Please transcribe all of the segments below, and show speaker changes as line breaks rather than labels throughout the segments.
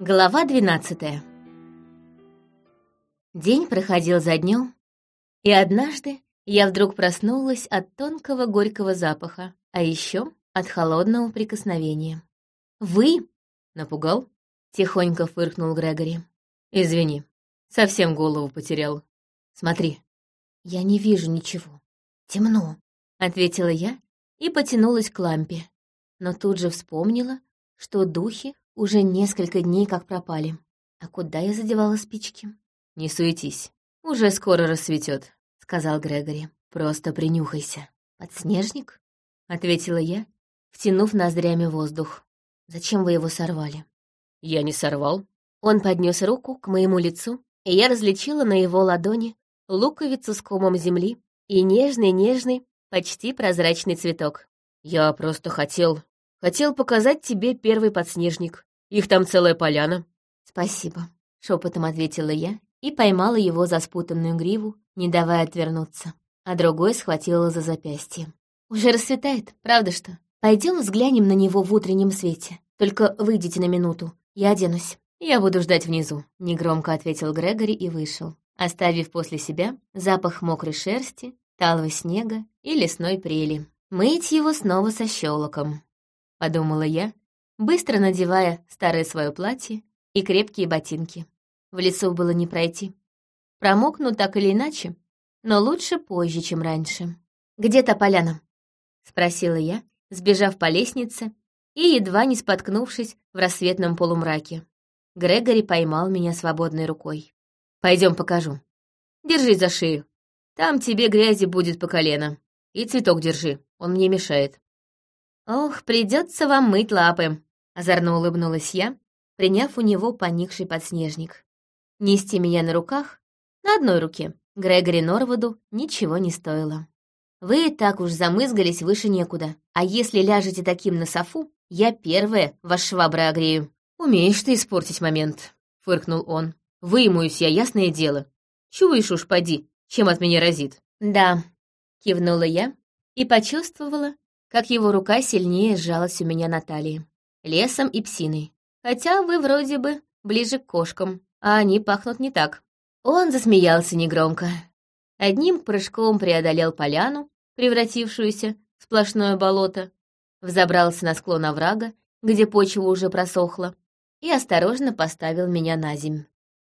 Глава двенадцатая. День проходил за днем, и однажды я вдруг проснулась от тонкого горького запаха, а еще от холодного прикосновения. «Вы?» — напугал, — тихонько фыркнул Грегори. «Извини, совсем голову потерял. Смотри». «Я не вижу ничего. Темно», — ответила я и потянулась к лампе, но тут же вспомнила, что духи уже несколько дней как пропали. А куда я задевала спички? «Не суетись, уже скоро рассветет, сказал Грегори. «Просто принюхайся». «Подснежник?» — ответила я, втянув ноздрями воздух. «Зачем вы его сорвали?»
«Я не сорвал».
Он поднес руку к моему лицу, и я различила на его ладони луковицу с комом земли и нежный-нежный, почти прозрачный цветок.
«Я просто хотел... хотел показать тебе первый подснежник. Их там целая поляна».
«Спасибо», — шепотом ответила я и поймала его за спутанную гриву, не давая отвернуться, а другой схватила за запястье. «Уже рассветает, правда что? Пойдем взглянем на него в утреннем свете. Только выйдите на минуту, я оденусь». «Я буду ждать внизу», — негромко ответил Грегори и вышел, оставив после себя запах мокрой шерсти, талого снега и лесной прели. «Мыть его снова со щелоком», — подумала я, быстро надевая старое свое платье и крепкие ботинки. В лесу было не пройти. Промокну так или иначе, но лучше позже, чем раньше. «Где та поляна?» — спросила я, сбежав по лестнице и едва не споткнувшись в рассветном полумраке. Грегори поймал меня свободной рукой. Пойдем покажу. Держи за шею. Там тебе грязи будет по колено. И цветок держи, он мне мешает». «Ох, придется вам мыть лапы», — озорно улыбнулась я, приняв у него поникший подснежник. Нести меня на руках, на одной руке, Грегори Норвуду ничего не стоило. Вы и так уж замызгались выше некуда, а если ляжете таким на софу, я первая ваш швабра огрею.
«Умеешь ты испортить момент», — фыркнул он. «Вымоюсь я, ясное дело. Чуешь уж, поди, чем от меня разит».
«Да», — кивнула я и почувствовала, как его рука сильнее сжалась у меня на талии. Лесом и псиной. Хотя вы вроде бы ближе к кошкам а они пахнут не так. Он засмеялся негромко. Одним прыжком преодолел поляну, превратившуюся в сплошное болото, взобрался на склон оврага, где почва уже просохла, и осторожно поставил меня на земь.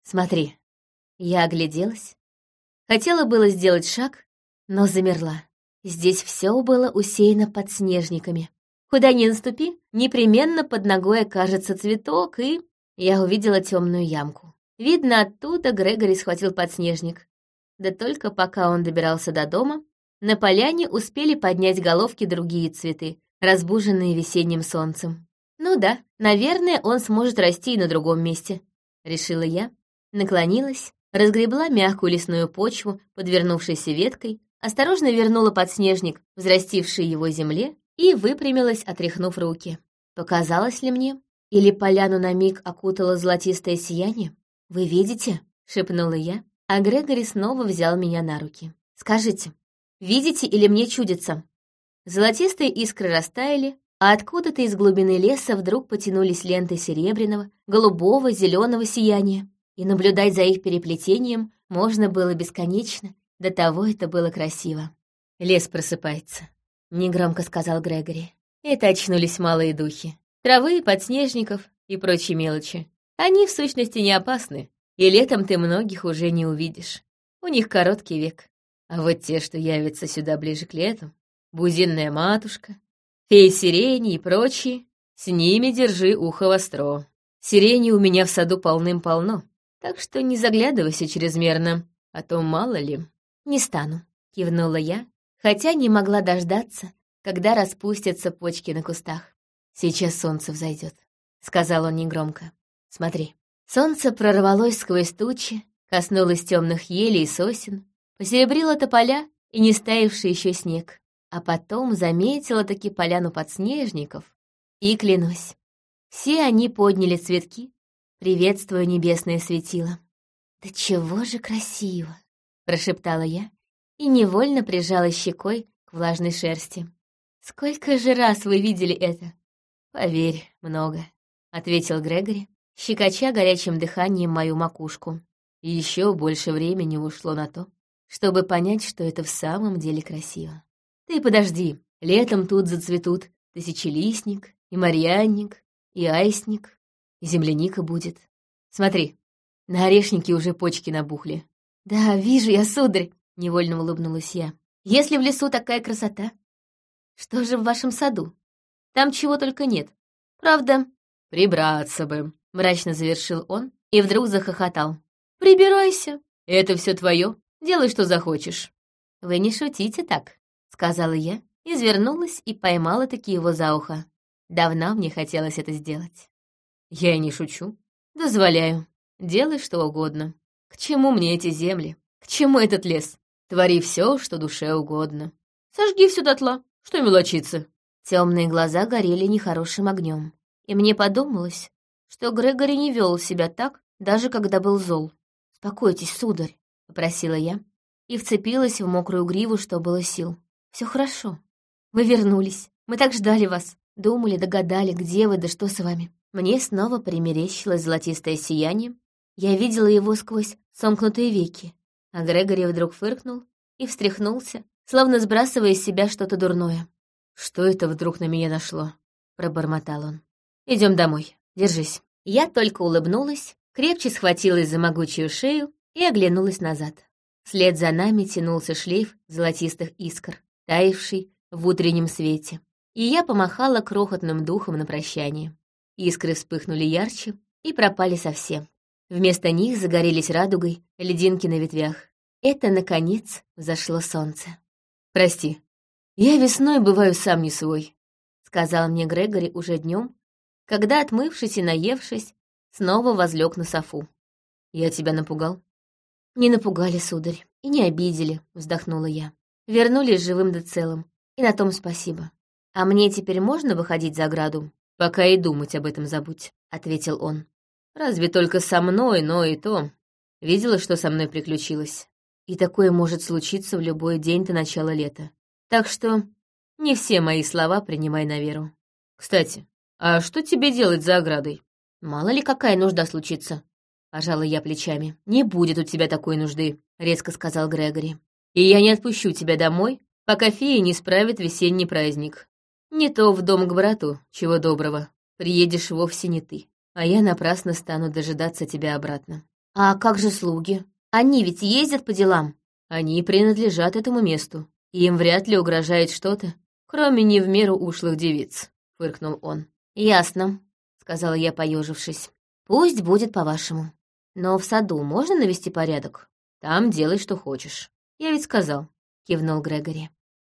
«Смотри». Я огляделась. Хотела было сделать шаг, но замерла. Здесь все было усеяно подснежниками. Куда ни наступи, непременно под ногой окажется цветок, и я увидела темную ямку. Видно, оттуда Грегори схватил подснежник. Да только пока он добирался до дома, на поляне успели поднять головки другие цветы, разбуженные весенним солнцем. Ну да, наверное, он сможет расти и на другом месте, решила я, наклонилась, разгребла мягкую лесную почву, подвернувшейся веткой, осторожно вернула подснежник, взрастивший его земле, и выпрямилась, отряхнув руки. Показалось ли мне? Или поляну на миг окутало золотистое сияние? «Вы видите?» — шепнула я, а Грегори снова взял меня на руки. «Скажите, видите или мне чудится?» Золотистые искры растаяли, а откуда-то из глубины леса вдруг потянулись ленты серебряного, голубого, зеленого сияния, и наблюдать за их переплетением можно было бесконечно, до того это было красиво. «Лес просыпается», — негромко сказал Грегори. Это очнулись малые духи. Травы, подснежников и прочие мелочи. Они, в сущности, не опасны, и летом ты многих уже не увидишь. У них короткий век. А вот те, что явятся сюда ближе к лету, бузинная матушка, феи сирени и прочие, с ними держи ухо востро. Сирени у меня в саду полным-полно, так что не заглядывайся чрезмерно, а то мало ли. «Не стану», — кивнула я, хотя не могла дождаться, когда распустятся почки на кустах. «Сейчас солнце взойдет», — сказал он негромко. Смотри. Солнце прорвалось сквозь тучи, коснулось темных елей и сосен, посеребрило тополя и не стаивший еще снег. А потом заметила таки поляну подснежников. И клянусь, все они подняли цветки, приветствуя небесное светило. «Да чего же красиво!» — прошептала я и невольно прижала щекой к влажной шерсти. «Сколько же раз вы видели это?» «Поверь, много», — ответил Грегори, щекоча горячим дыханием мою макушку.
Еще больше времени ушло на то, чтобы понять, что это в самом деле красиво. Ты подожди, летом тут зацветут тысячелистник, и марьянник, и айсник, и земляника будет. Смотри, на орешнике уже почки набухли.
Да, вижу я, сударь, невольно улыбнулась я. Если в лесу такая красота, что же в вашем саду? Там чего только нет. Правда,
прибраться бы,
мрачно завершил он и вдруг захохотал.
Прибирайся. Это все твое. Делай, что захочешь.
Вы не шутите так, сказала я, извернулась и поймала таки его за ухо. Давно мне хотелось это сделать.
Я и не шучу. Дозволяю. Делай что угодно. К чему мне эти земли? К чему этот лес? Твори все, что душе угодно. Сожги все дотла. Что мелочиться?
Темные глаза горели нехорошим огнем, и мне подумалось, что Грегори не вел себя так, даже когда был зол. «Спокойтесь, сударь», — попросила я, и вцепилась в мокрую гриву, что было сил. Все хорошо. Вы вернулись. Мы так ждали вас. Думали, догадали, где вы, да что с вами. Мне снова примерещилось золотистое сияние. Я видела его сквозь сомкнутые веки. А Грегори вдруг фыркнул и встряхнулся, словно сбрасывая из себя что-то дурное.
«Что это вдруг на меня нашло?» — пробормотал он. Идем домой. Держись».
Я только улыбнулась, крепче схватилась за могучую шею и оглянулась назад. Вслед за нами тянулся шлейф золотистых искр, таявший в утреннем свете. И я помахала крохотным духом на прощание. Искры вспыхнули ярче и пропали совсем. Вместо них загорелись радугой лединки на ветвях. Это, наконец, взошло солнце.
«Прости, я весной бываю сам не свой», — сказал мне Грегори уже днем, когда, отмывшись и наевшись, снова возлег на софу. «Я тебя напугал?»
«Не напугали, сударь, и не обидели», — вздохнула я. «Вернулись живым да целым, и на том спасибо. А мне теперь можно выходить за ограду?»
«Пока и думать об этом забудь», — ответил он. «Разве только со мной, но и то. Видела, что со мной приключилось?» И такое может случиться в любой день до начала лета. Так что не все мои слова принимай на веру. Кстати, а что тебе делать за оградой?
Мало ли какая нужда случится. Пожала я плечами.
Не будет у тебя такой нужды, резко сказал Грегори. И я не отпущу тебя домой, пока фея не справит весенний праздник. Не то в дом к брату, чего доброго. Приедешь вовсе не ты, а я напрасно стану дожидаться тебя обратно.
А как же слуги? Они ведь ездят по делам.
Они принадлежат этому месту. Им вряд ли угрожает что-то, кроме не в меру ушлых девиц», — фыркнул он.
«Ясно», — сказала я, поежившись. «Пусть будет по-вашему. Но в саду можно навести порядок?»
«Там делай, что хочешь. Я ведь сказал», — кивнул Грегори.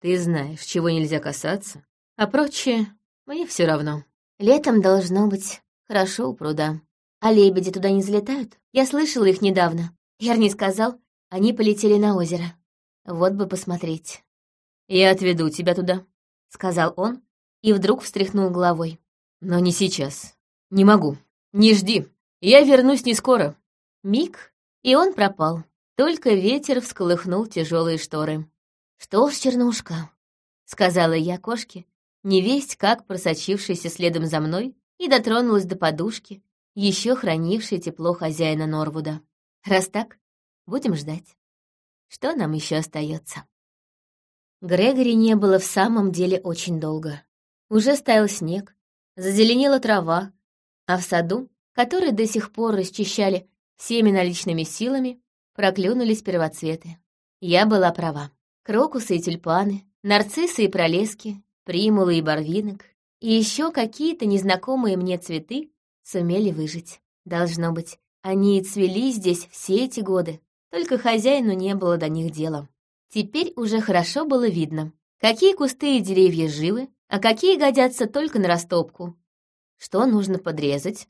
«Ты знаешь, чего нельзя касаться, а прочее мне все равно».
«Летом должно быть хорошо у пруда. А лебеди туда не залетают? Я слышала их недавно. Ярни сказал, они полетели на озеро. Вот бы посмотреть.
«Я отведу тебя туда», —
сказал он, и вдруг встряхнул головой.
«Но не сейчас. Не могу. Не жди. Я вернусь не скоро».
Миг, и он пропал. Только ветер всколыхнул тяжелые шторы. «Что ж, Чернушка?» — сказала я кошке, невесть как просочившейся следом за мной, и дотронулась до подушки, еще хранившей тепло хозяина Норвуда. Раз так, Будем ждать. Что нам еще остается? Грегори не было в самом деле очень долго. Уже стаял снег, зазеленела трава, а в саду, который до сих пор расчищали всеми наличными силами, проклюнулись первоцветы. Я была права. Крокусы и тюльпаны, нарциссы и пролески, примулы и барвинок, и еще какие-то незнакомые мне цветы сумели выжить. Должно быть, они и цвели здесь все эти годы, только хозяину не было до них дела. Теперь уже хорошо было видно, какие кусты и деревья живы, а какие годятся только на растопку. Что нужно подрезать,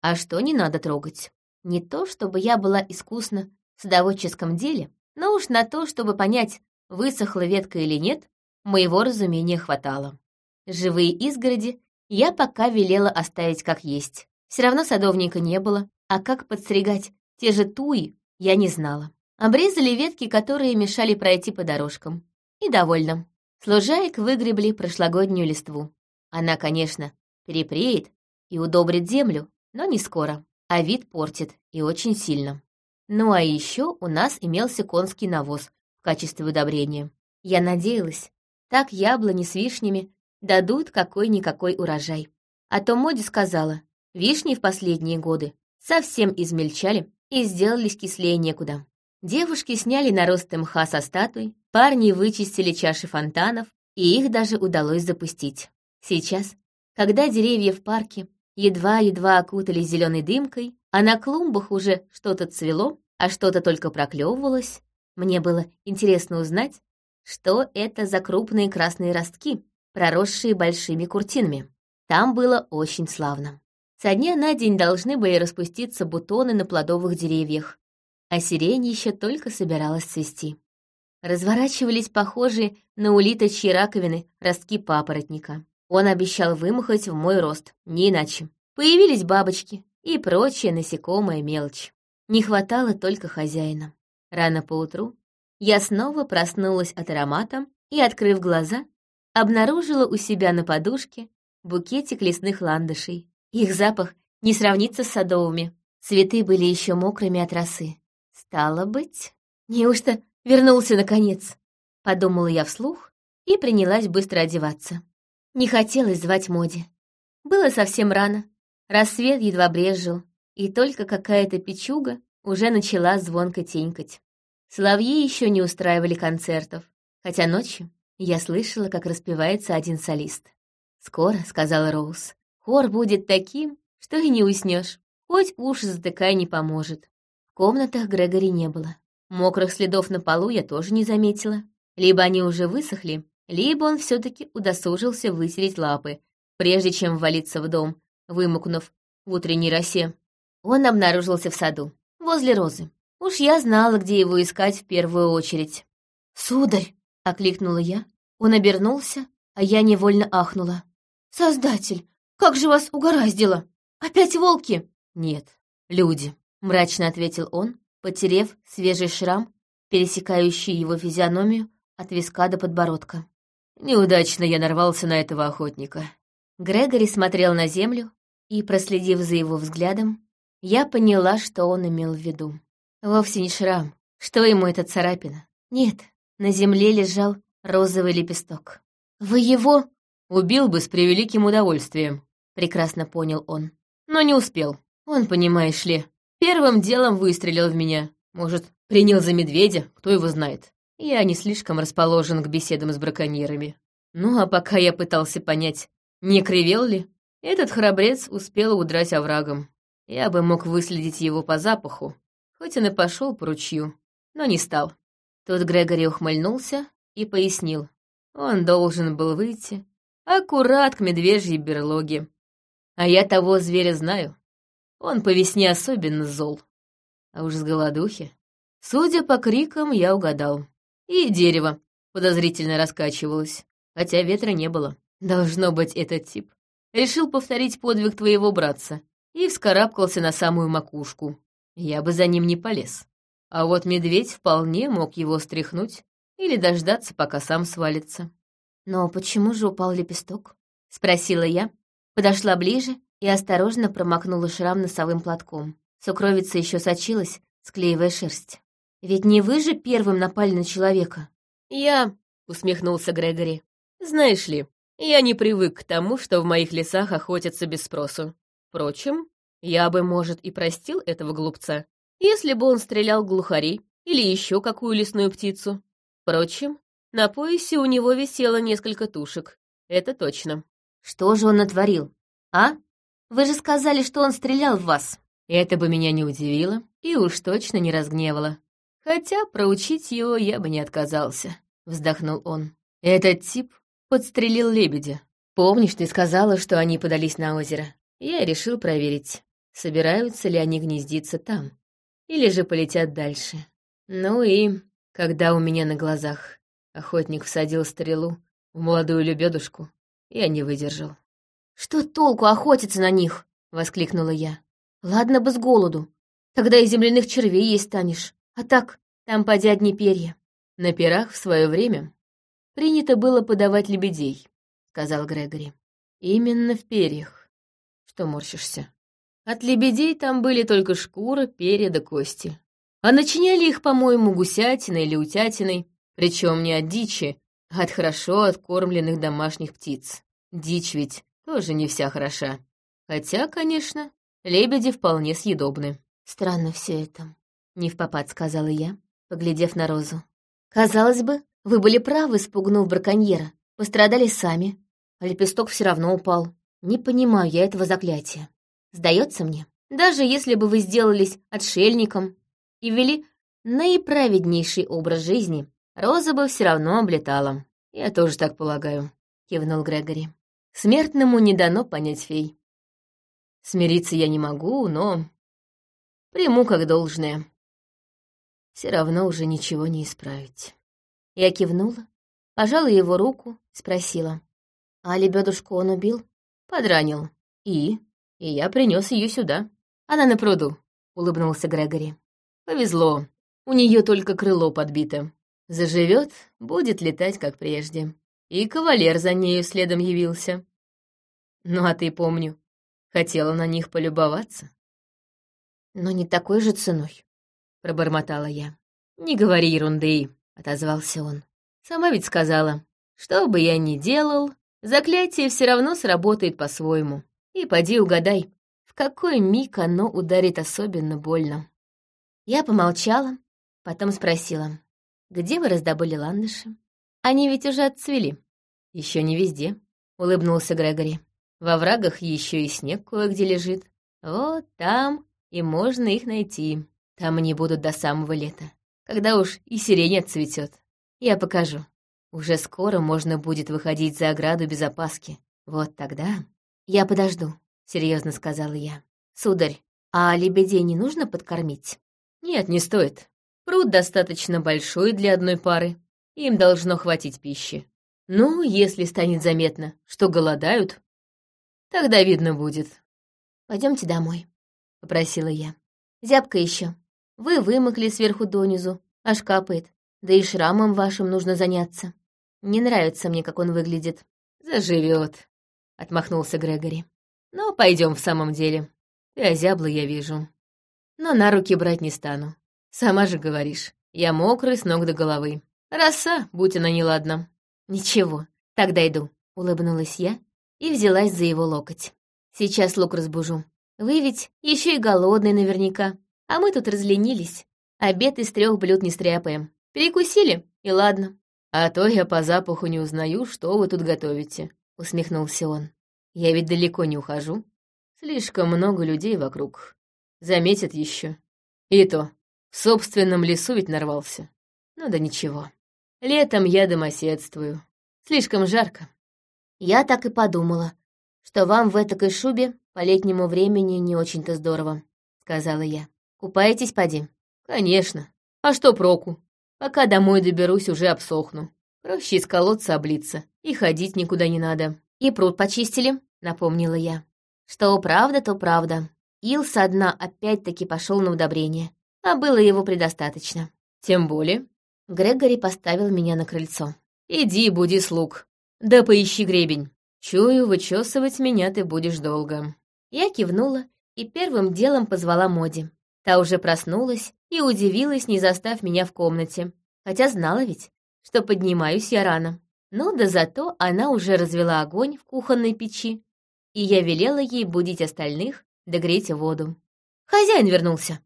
а что не надо трогать. Не то, чтобы я была искусна в садоводческом деле, но уж на то, чтобы понять, высохла ветка или нет, моего разумения хватало. Живые изгороди я пока велела оставить как есть. Все равно садовника не было, а как подстригать те же туи я не знала. Обрезали ветки, которые мешали пройти по дорожкам. И довольно. С лужаек выгребли прошлогоднюю листву. Она, конечно, перепреет и удобрит землю, но не скоро, а вид портит и очень сильно. Ну а еще у нас имелся конский навоз в качестве удобрения. Я надеялась, так яблони с вишнями дадут какой-никакой урожай. А то Моди сказала, вишни в последние годы совсем измельчали и сделались кислее некуда. Девушки сняли наросты мха со статуй, парни вычистили чаши фонтанов, и их даже удалось запустить. Сейчас, когда деревья в парке едва-едва окутались зеленой дымкой, а на клумбах уже что-то цвело, а что-то только проклевывалось, мне было интересно узнать, что это за крупные красные ростки, проросшие большими куртинами. Там было очень славно. Со дня на день должны были распуститься бутоны на плодовых деревьях, а сирень еще только собиралась цвести. Разворачивались похожие на улиточьи раковины ростки папоротника. Он обещал вымахать в мой рост, не иначе. Появились бабочки и прочая насекомая мелочь. Не хватало только хозяина. Рано поутру я снова проснулась от аромата и, открыв глаза, обнаружила у себя на подушке букетик лесных ландышей. Их запах не сравнится с садовыми. Цветы были еще мокрыми от росы. Стало быть, неужто вернулся наконец? Подумала я вслух и принялась быстро одеваться. Не хотелось звать Моди. Было совсем рано. Рассвет едва брезжил, и только какая-то печуга уже начала звонко тенькать. Соловьи еще не устраивали концертов, хотя ночью я слышала, как распевается один солист. «Скоро», — сказала Роуз, — «хор будет таким, что и не уснешь. Хоть уши затыкай не поможет». В комнатах Грегори не было. Мокрых следов на полу я тоже не заметила. Либо они уже высохли, либо он все таки удосужился вытереть лапы, прежде чем ввалиться в дом, вымокнув в утренней росе. Он обнаружился в саду, возле розы. Уж я знала, где его искать в первую очередь. «Сударь!» — окликнула я. Он обернулся, а я невольно ахнула. «Создатель, как же вас угораздило! Опять волки!» «Нет, люди», — мрачно ответил он, потерев свежий шрам, пересекающий его физиономию от виска до подбородка. «Неудачно я нарвался на этого охотника». Грегори смотрел на землю, и, проследив за его взглядом, я поняла, что он имел в виду. Вовсе не шрам. Что ему эта царапина? Нет, на земле лежал розовый лепесток. «Вы его...» «Убил бы с превеликим удовольствием», — прекрасно понял он. «Но не успел. Он, понимаешь ли, первым делом выстрелил в меня. Может, принял за медведя, кто его знает. Я не слишком расположен к беседам с браконьерами. Ну, а пока я пытался понять, не кривел ли, этот храбрец успел удрать оврагом. Я бы мог выследить его по запаху, хоть он и пошел по ручью, но не стал. Тут Грегори ухмыльнулся и пояснил. Он должен был выйти аккурат к медвежьей берлоге. А я того зверя знаю. Он по весне особенно зол. А уж с голодухи. Судя по крикам, я угадал. И дерево подозрительно раскачивалось, хотя ветра не было. Должно быть, этот тип решил повторить подвиг твоего братца и вскарабкался на самую макушку. Я бы за ним не полез. А вот медведь вполне мог его стряхнуть или дождаться, пока сам свалится. «Но почему же упал лепесток?» — спросила я, подошла ближе и осторожно промокнула шрам носовым платком. Сукровица еще сочилась, склеивая шерсть. «Ведь не вы же первым напали на человека?» «Я...» — усмехнулся Грегори. «Знаешь ли, я не привык к тому, что в моих лесах охотятся без спросу. Впрочем, я бы, может, и простил этого глупца, если бы он стрелял глухарей или еще какую лесную птицу. Впрочем, на поясе у него висело несколько тушек. Это точно. Что же он натворил? А? Вы же сказали, что он стрелял в вас. Это бы меня не удивило и уж точно не разгневало. Хотя проучить его я бы не отказался, вздохнул он. Этот тип подстрелил лебедя. Помнишь, ты сказала, что они подались на озеро? Я решил проверить, собираются ли они гнездиться там, или же полетят дальше. Ну и, когда у меня на глазах охотник всадил стрелу в молодую лебедушку, я не выдержал. «Что толку охотиться на них?» — воскликнула я. «Ладно бы с голоду. Тогда и земляных червей есть станешь. А так, там поди одни перья». На пирах в свое время принято было подавать лебедей», — сказал Грегори. «Именно в перьях. Что морщишься?
От лебедей там были только шкура, перья да кости. А начиняли их, по-моему, гусятиной или утятиной, причем не от дичи, а от хорошо откормленных домашних птиц. Дичь ведь тоже не вся хороша. Хотя, конечно, лебеди вполне съедобны.
Странно все это, не в попад сказала я, поглядев на розу. Казалось бы, вы были правы, спугнув браконьера. Пострадали сами, а лепесток все равно упал. Не понимаю я этого заклятия. Сдается мне, даже если бы вы сделались отшельником и вели наиправеднейший образ жизни, роза бы все равно облетала.
Я тоже так полагаю, кивнул Грегори. Смертному не дано понять фей. Смириться я не могу, но приму как должное. Все равно уже ничего не исправить.
Я кивнула, пожала его руку, спросила. «А лебедушку он убил?»
«Подранил. И? И я принес ее сюда. Она на пруду», — улыбнулся Грегори. «Повезло. У нее только крыло подбито. Заживет, будет летать, как прежде. И кавалер за нею следом явился. Ну, а ты, помню, хотела на них полюбоваться?»
«Но не такой же ценой», — пробормотала я.
«Не говори ерунды», — отозвался он. «Сама ведь сказала, что бы я ни делал, заклятие все равно сработает по-своему. И поди угадай, в какой миг оно ударит особенно больно».
Я помолчала, потом спросила, «Где вы раздобыли ландыши? Они ведь уже отцвели».
Еще не везде», — улыбнулся Грегори. «Во врагах еще и снег кое-где лежит. Вот там и можно их найти. Там они будут до самого лета когда уж и сирень отцветет. Я покажу. Уже скоро можно будет выходить за ограду без опаски. Вот тогда...
Я подожду, — серьезно сказала я. Сударь, а лебедей не нужно подкормить?
Нет, не стоит. Пруд достаточно большой для одной пары. Им должно хватить пищи. Ну, если станет заметно, что голодают, тогда видно будет.
Пойдемте домой, — попросила я. Зябко еще. Вы вымокли сверху донизу, аж капает. Да и шрамом вашим нужно заняться. Не нравится мне, как он выглядит.
Заживет, отмахнулся Грегори. Но пойдем в самом деле. Ты озябла, я вижу. Но на руки брать не стану. Сама же говоришь, я мокрый с ног до головы. Роса, будь она неладна.
Ничего, тогда иду, улыбнулась я и взялась за его локоть. Сейчас лук разбужу. Вы ведь еще и голодный наверняка. А мы тут разленились. Обед из трех блюд не стряпаем. Перекусили, и ладно.
А то я по запаху не узнаю, что вы тут готовите, усмехнулся он. Я ведь далеко не ухожу. Слишком много людей вокруг. Заметят еще. И то, в собственном лесу ведь нарвался. Ну да ничего. Летом я домоседствую. Слишком жарко.
Я так и подумала, что вам в этой шубе по летнему времени не очень-то здорово, сказала я. Купаетесь, поди?»
«Конечно. А что проку? Пока домой доберусь, уже обсохну. Проще из колодца облиться, и ходить никуда не надо».
«И пруд почистили», — напомнила я. «Что правда, то правда. Ил со дна опять-таки пошел на удобрение, а было его предостаточно».
«Тем более».
Грегори поставил меня на крыльцо.
«Иди, буди слуг. Да поищи гребень. Чую, вычесывать меня ты будешь долго».
Я кивнула и первым делом позвала Моди. Та уже проснулась и удивилась, не застав меня в комнате. Хотя знала ведь, что поднимаюсь я рано. Ну да зато она уже развела огонь в кухонной печи, и я велела ей будить остальных, догреть воду. «Хозяин вернулся!»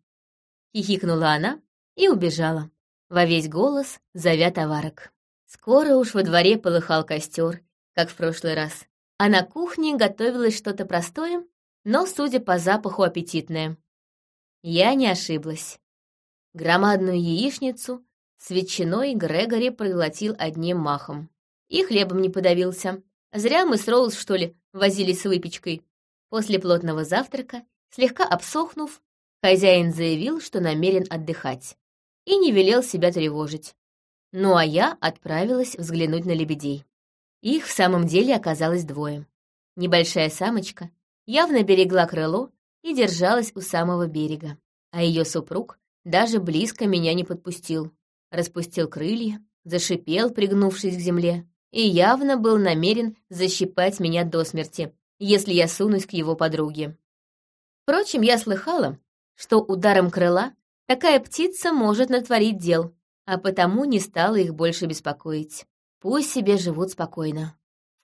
Хихикнула она и убежала, во весь голос зовя товарок. Скоро уж во дворе полыхал костер, как в прошлый раз, а на кухне готовилось что-то простое, но, судя по запаху, аппетитное. Я не ошиблась. Громадную яичницу с ветчиной Грегори проглотил одним махом. И хлебом не подавился. Зря мы с Роуз, что ли, возились с выпечкой. После плотного завтрака, слегка обсохнув, хозяин заявил, что намерен отдыхать. И не велел себя тревожить. Ну а я отправилась взглянуть на лебедей. Их в самом деле оказалось двое. Небольшая самочка явно берегла крыло и держалась у самого берега. А ее супруг даже близко меня не подпустил. Распустил крылья, зашипел, пригнувшись к земле, и явно был намерен защипать меня до смерти, если я сунусь к его подруге. Впрочем, я слыхала, что ударом крыла такая птица может натворить дел, а потому не стала их больше беспокоить. Пусть себе живут спокойно.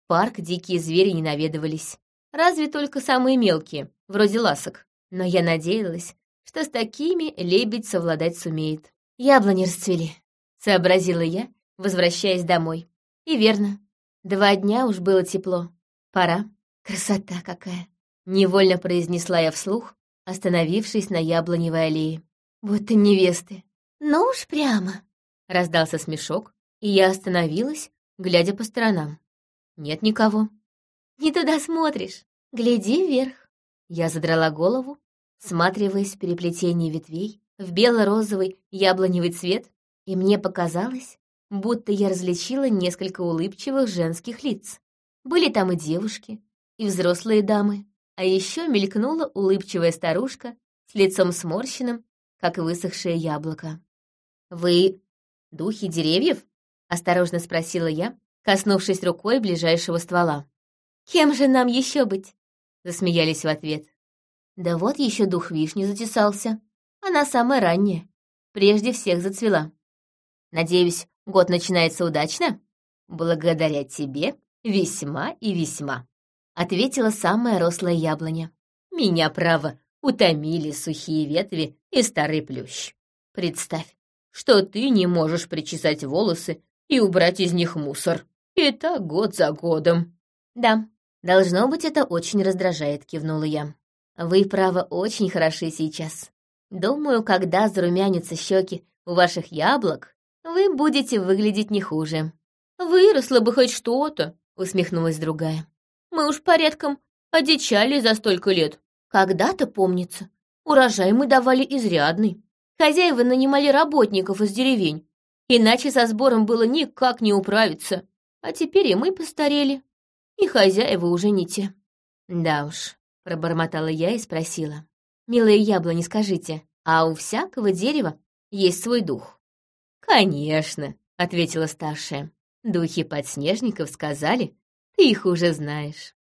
В парк дикие звери не наведывались. Разве только самые мелкие, вроде ласок. Но я надеялась, что с такими лебедь совладать сумеет. Яблони расцвели, сообразила я, возвращаясь домой. И верно, два дня уж было тепло. Пора. Красота какая! Невольно произнесла я вслух, остановившись на яблоневой аллее. Вот и невесты. Ну уж прямо. Раздался смешок, и я остановилась, глядя по сторонам. Нет никого. Не туда смотришь. Гляди вверх. Я задрала голову, всматриваясь в переплетение ветвей, в бело-розовый яблоневый цвет, и мне показалось, будто я различила несколько улыбчивых женских лиц. Были там и девушки, и взрослые дамы, а еще мелькнула улыбчивая старушка с лицом сморщенным, как высохшее яблоко. «Вы духи деревьев?» — осторожно спросила я, коснувшись рукой ближайшего ствола. «Кем же нам еще быть?» — засмеялись в ответ. «Да вот еще дух вишни затесался. Она самая ранняя, прежде всех зацвела. Надеюсь, год начинается удачно? Благодаря тебе весьма и весьма», — ответила самая рослая яблоня. «Меня, право, утомили сухие ветви и старый плющ. Представь, что ты не можешь причесать волосы и убрать из них мусор. И так год за годом. Да, должно быть, это очень раздражает, кивнула я. Вы, право, очень хороши сейчас. Думаю, когда зарумянятся щеки у ваших яблок, вы будете выглядеть не хуже. Выросло бы хоть что-то, усмехнулась другая. Мы уж порядком одичали за столько лет. Когда-то, помнится, урожай мы давали изрядный. Хозяева нанимали работников из деревень, иначе со сбором было никак не управиться. А теперь и мы постарели, и хозяева уже не те. Да уж, пробормотала я и спросила. «Милые яблони, скажите, а у всякого дерева есть свой дух?» «Конечно», — ответила старшая. «Духи подснежников сказали, ты их уже знаешь.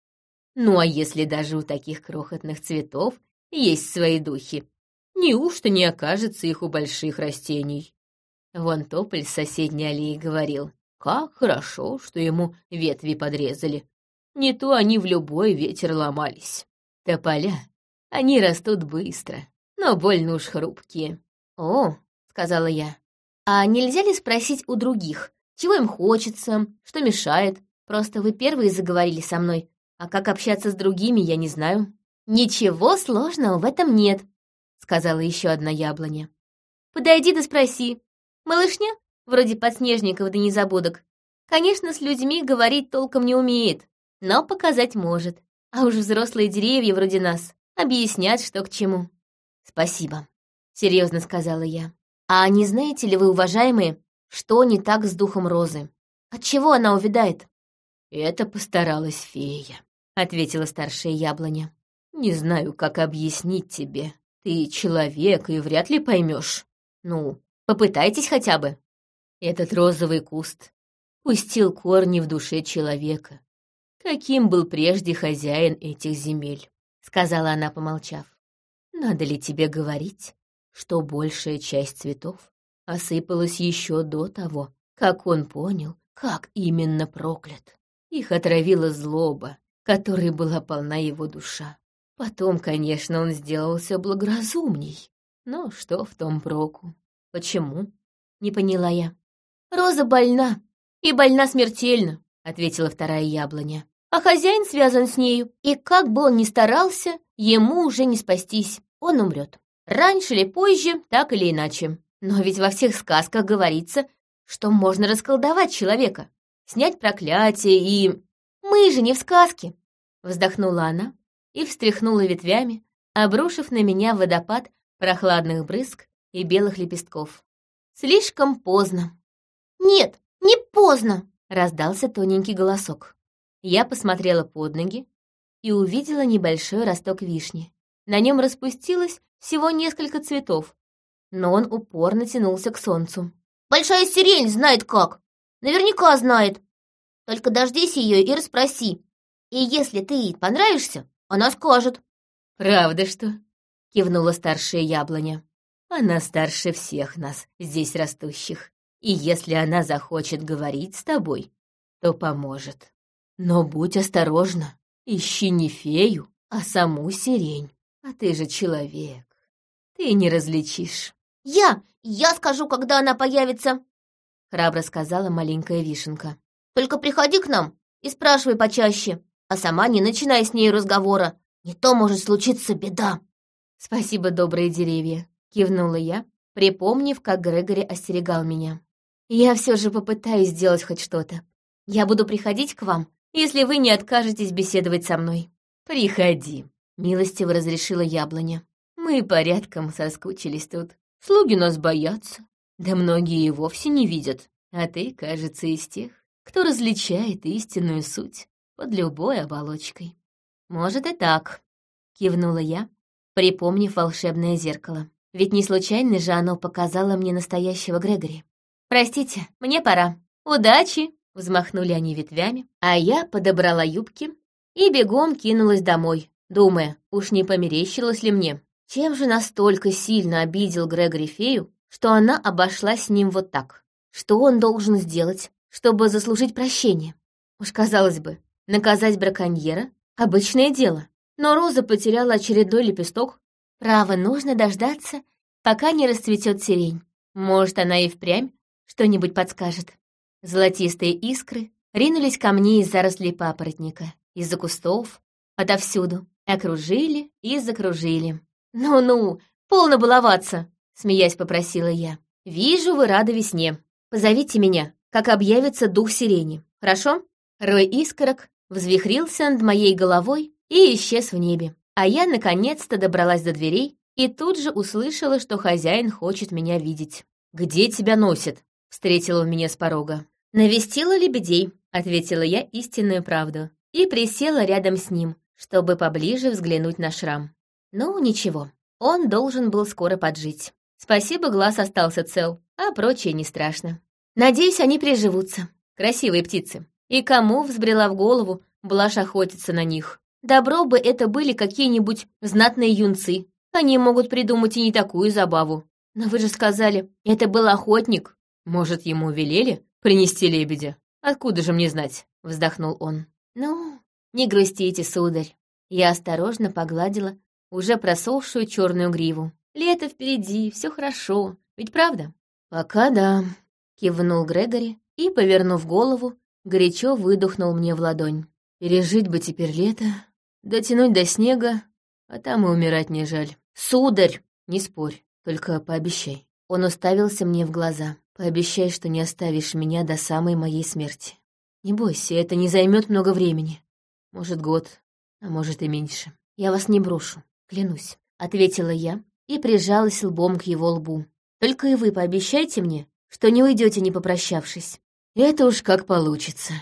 Ну а если даже у таких крохотных цветов есть свои духи, неужто не окажется их у больших растений?» Вон тополь с соседней аллеи говорил, как хорошо, что ему ветви подрезали. Не то они в любой ветер ломались. Тополя, они растут быстро, но больно уж хрупкие. «О», — сказала я, — «а нельзя ли спросить у других, чего им хочется, что мешает? Просто вы первые заговорили со мной, а как общаться с другими, я не знаю». «Ничего сложного в этом нет», — сказала еще одна яблоня. «Подойди да спроси. Малышня, вроде подснежников да незабудок, конечно, с людьми говорить толком не умеет, но показать может. А уж взрослые деревья вроде нас объяснят, что к чему. Спасибо, серьезно сказала я. А не знаете ли вы, уважаемые, что не так с духом розы? Отчего она увядает? Это постаралась фея, ответила старшая яблоня. Не знаю, как объяснить тебе. Ты человек и вряд ли поймешь. Ну, попытайтесь хотя бы. Этот розовый куст пустил корни в душе человека. Каким был прежде хозяин этих земель, сказала она, помолчав. Надо ли тебе говорить, что большая часть цветов осыпалась еще до того, как он понял, как именно проклят. Их отравила злоба, которой была полна его душа. Потом, конечно, он сделался благоразумней. Но что в том проку? Почему? Не поняла я. «Роза больна, и больна смертельно», — ответила вторая яблоня. «А хозяин связан с нею, и как бы он ни старался, ему уже не спастись, он умрет. Раньше или позже, так или иначе. Но ведь во всех сказках говорится, что можно расколдовать человека, снять проклятие и... Мы же не в сказке!» Вздохнула она и встряхнула ветвями, обрушив на меня водопад прохладных брызг и белых лепестков. Слишком поздно. «Нет, не поздно!» — раздался тоненький голосок. Я посмотрела под ноги и увидела небольшой росток вишни. На нем распустилось всего несколько цветов, но он упорно тянулся к солнцу. «Большая сирень знает как! Наверняка знает! Только дождись ее и расспроси. И если ты ей понравишься, она скажет». «Правда что?» кивнула старшая яблоня. Она старше всех нас, здесь растущих. И если она захочет говорить с тобой, то поможет. Но будь осторожна, ищи не фею, а саму сирень. А ты же человек. Ты не различишь.
«Я! Я скажу, когда она появится!»
Храбро сказала маленькая вишенка.
«Только приходи к нам и спрашивай почаще, а сама не начинай с ней разговора. Не то может случиться беда».
«Спасибо, добрые деревья», — кивнула я, припомнив, как Грегори остерегал меня. «Я все же попытаюсь сделать хоть что-то. Я буду приходить к вам, если вы не откажетесь беседовать со мной». «Приходи», — милостиво разрешила яблоня. «Мы порядком соскучились тут. Слуги нас боятся, да многие и вовсе не видят. А ты, кажется, из тех, кто различает истинную суть под любой оболочкой». «Может и так», — кивнула я, припомнив волшебное зеркало. Ведь не случайно же оно показало мне настоящего Грегори. «Простите, мне пора. Удачи!» Взмахнули они ветвями, а я подобрала юбки и бегом кинулась домой, думая, уж не померещилось ли мне. Чем же настолько сильно обидел Грегори фею, что она обошлась с ним вот так? Что он должен сделать, чтобы заслужить прощение? Уж казалось бы, наказать браконьера — обычное дело. Но Роза потеряла очередной лепесток. Право, нужно дождаться, пока не расцветет сирень. Может, она и впрямь что-нибудь подскажет. Золотистые искры ринулись ко мне из зарослей папоротника, из-за кустов, отовсюду, окружили и закружили. «Ну-ну, полно баловаться!» — смеясь попросила я. «Вижу, вы рады весне. Позовите меня, как объявится дух сирени, хорошо?» Рой искорок взвихрился над моей головой и исчез в небе. А я наконец-то добралась до дверей и тут же услышала, что хозяин хочет меня видеть. «Где тебя носит?» — встретил он меня с порога. «Навестила лебедей», — ответила я истинную правду, и присела рядом с ним, чтобы поближе взглянуть на шрам. Ну, ничего, он должен был скоро поджить. Спасибо, глаз остался цел, а прочее не страшно. Надеюсь, они приживутся. Красивые птицы. И кому взбрела в голову блажь охотиться на них? Добро бы это были какие-нибудь знатные юнцы. Они могут придумать и не такую забаву. Но вы же сказали, это был охотник. Может, ему велели принести лебедя? Откуда же мне знать? Вздохнул он. Ну, не грустите, сударь. Я осторожно погладила уже просохшую черную гриву. Лето впереди, все хорошо, ведь правда? Пока да, кивнул Грегори и, повернув голову, горячо выдохнул мне в ладонь. Пережить бы теперь лето, дотянуть до снега, а там и умирать не жаль. Сударь, не спорь, только пообещай. Он уставился мне в глаза. Пообещай, что не оставишь меня до самой моей смерти. Не бойся, это не займет много времени. Может, год, а может и меньше. Я вас не брошу. «Клянусь», — ответила я и прижалась лбом к его лбу. «Только и вы пообещайте мне, что не уйдете, не попрощавшись». «Это уж как получится».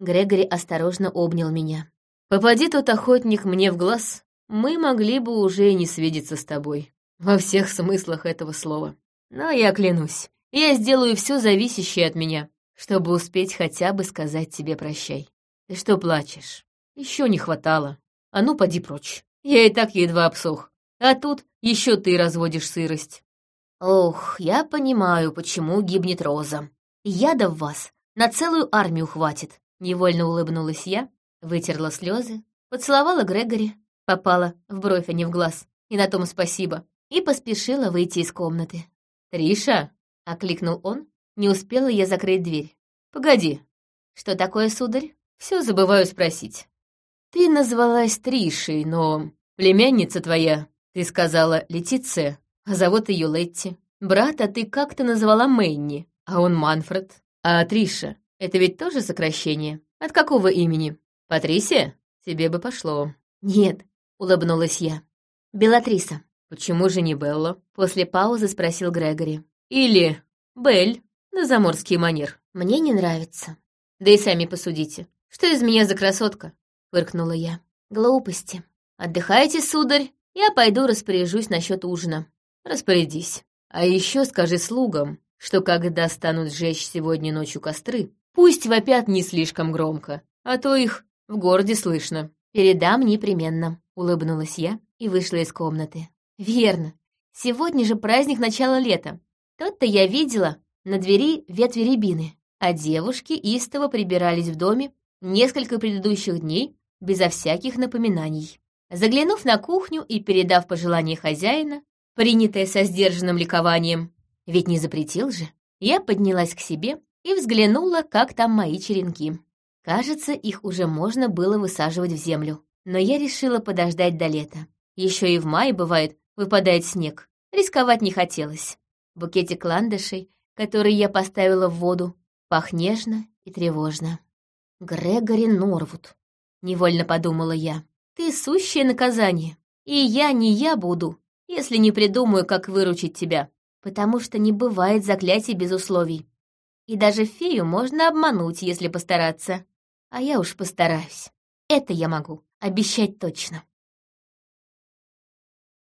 Грегори осторожно обнял меня. «Попади тот охотник мне в глаз, мы могли бы уже не свидеться с тобой. Во всех смыслах этого слова. Но я клянусь, я сделаю все зависящее от меня, чтобы успеть хотя бы сказать тебе прощай. Ты что плачешь? Еще не хватало. А ну, поди прочь. Я и так едва обсох. А тут еще ты разводишь сырость. Ох, я понимаю, почему гибнет Роза. Яда в вас на целую армию хватит. Невольно улыбнулась я, вытерла слезы, поцеловала Грегори, попала в бровь, а не в глаз. И на том спасибо. И поспешила выйти из комнаты. «Триша!» — окликнул он. Не успела я закрыть дверь. «Погоди. Что такое, сударь? Все забываю спросить. Ты назвалась Тришей, но племянница твоя, ты сказала Летиция, а зовут ее Летти. Брата ты как-то назвала Мэнни, а он Манфред. А Триша — это ведь тоже сокращение? От какого имени? Патрисия? Тебе бы пошло. Нет, улыбнулась я. Белатриса. Почему же не Белла? После паузы спросил Грегори. Или Бель, на заморский манер. Мне не нравится. Да и сами посудите. Что из меня за красотка? фыркнула я. «Глупости. Отдыхайте, сударь, я пойду распоряжусь насчет ужина. Распорядись. А еще скажи слугам, что когда станут сжечь сегодня ночью костры, пусть вопят не слишком громко, а то их в городе слышно. Передам непременно», — улыбнулась я и вышла из комнаты. Верно. Сегодня же праздник начала лета. Тот-то я видела на двери ветви рябины, а девушки истово прибирались в доме несколько предыдущих дней безо всяких напоминаний. Заглянув на кухню и передав пожелание хозяина, принятое со сдержанным ликованием, ведь не запретил же, я поднялась к себе и взглянула, как там мои черенки. Кажется, их уже можно было высаживать в землю, но я решила подождать до лета. Еще и в мае, бывает, выпадает снег. Рисковать не хотелось. Букетик ландышей, который я поставила в воду, пах нежно и тревожно. «Грегори Норвуд», — невольно подумала я, — «ты сущее наказание, и я не я буду, если не придумаю, как выручить тебя, потому что не бывает заклятий без условий. И даже фею можно обмануть, если постараться. А я уж постараюсь. Это я могу, обещать точно».